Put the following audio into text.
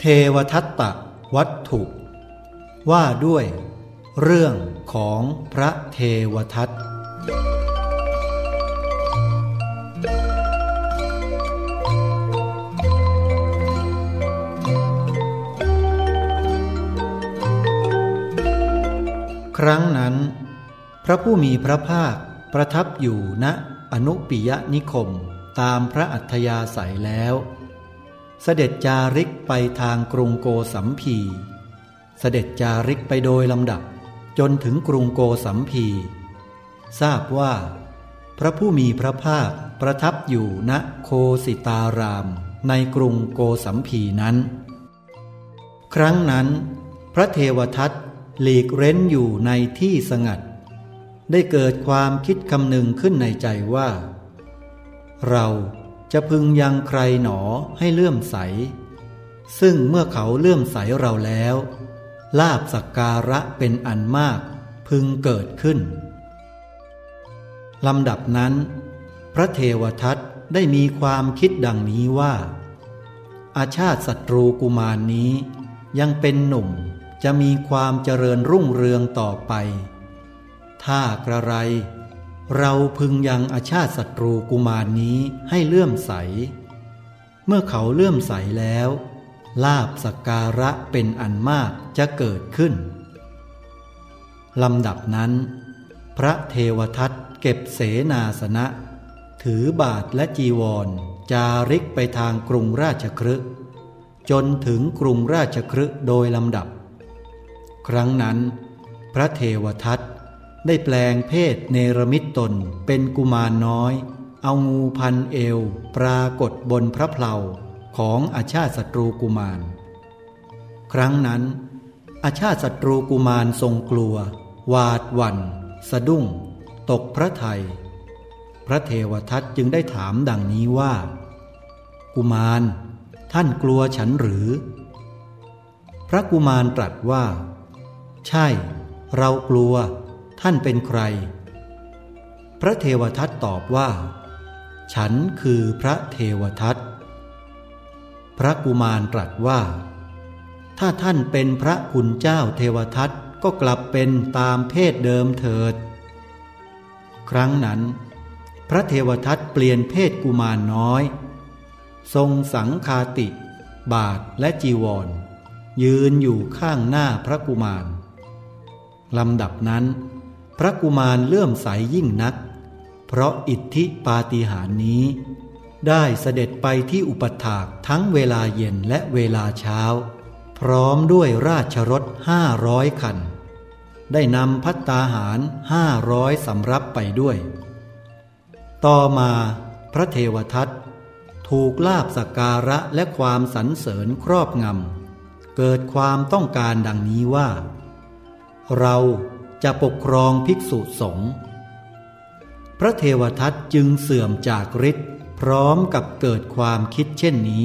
เทวทัตตวัตถุ ว่าด้วย เรื่องของพระเทวทัตครั้งนั้น พระผู้มีพระภาคประทับอยู่ณอนุปิยนิคมตามพระอัธยาศัยแล้ว เสด็จจาริกไปทางกรุงโกสัมพี เสด็จจาริกไปโดยลำดับจนถึงกรุงโกสัมพี ทราบว่า พระผู้มีพระภาคประทับอยู่ณโคสิตารามในกรุงโกสัมพีนั้น ครั้งนั้น พระเทวทัตหลีกเร้นอยู่ในที่สงัด ได้เกิดความคิดคำหนึ่งขึ้นในใจว่า เรา จะพึงยังใครหนอให้เลื่อมใส ซึ่งเมื่อเขาเลื่อมใสเราแล้ว ลาบสักการะเป็นอันมากพึงเกิดขึ้น ลำดับนั้น พระเทวทัตได้มีความคิดดังนี้ว่า อาชาติศัตรูกุมารนนี้ ยังเป็นหนุ่มจะมีความเจริญรุ่งเรืองต่อไป ถ้ากระไร เราพึงยังอาชาติศัตรูกุมารนนี้ให้เลื่อมใส เมื่อเขาเลื่อมใสแล้ว ลาบสักการะเป็นอันมากจะเกิดขึ้นลำดับนั้น พระเทวทัตเก็บเสนาสนะ ถือบาทและจีวร จาริกไปทางกรุงราชครึจนถึงกรุงราชครึโดยลำดับ ครั้งนั้น พระเทวทัต ได้แปลงเพศเนรมิตตนเป็นกุมารน้อย เอางูพันเอว ปรากฏบนพระเพลาของอาชาติศัตรูกุมาร ครั้งนั้น อาชาติศัตรูกุมารทรงกลัววาดวันสะดุ้ง ตกพระไทย พระเทวทัตจึงได้ถามดังนี้ว่า กุมาร ท่านกลัวฉันหรือ พระกุมารตรัสว่า ใช่ เรากลัว ท่านเป็นใคร พระเทวทัตตอบว่า ฉันคือพระเทวทัต พระกุมารตรัสว่า ถ้าท่านเป็นพระคุณเจ้าเทวทัตก็กลับเป็นตามเพศเดิมเถิด ครั้งนั้น พระเทวทัตเปลี่ยนเพศกุมารน้อย ทรงสังคาติ บาทและจีวร ยืนอยู่ข้างหน้าพระกุมารลำดับนั้น พระกุมารเลื่อมใสยยิ่งนัก เพราะอิทธิปาฏิหาริย์นี้ ได้เสด็จไปที่อุปถากทั้งเวลาเย็นและเวลาเช้า พร้อมด้วยราชรถห้าร้อยคัน ได้นำพัตตาหารห้าร้อยสำรับไปด้วย ต่อมาพระเทวทัตถูกลาบสการะและความสรรเสริญครอบงำเกิดความต้องการดังนี้ว่า เรา จะปกครองภิกษุสงฆ์พระเทวทัตจึงเสื่อมจากฤทธิ์พร้อมกับเกิดความคิดเช่นนี้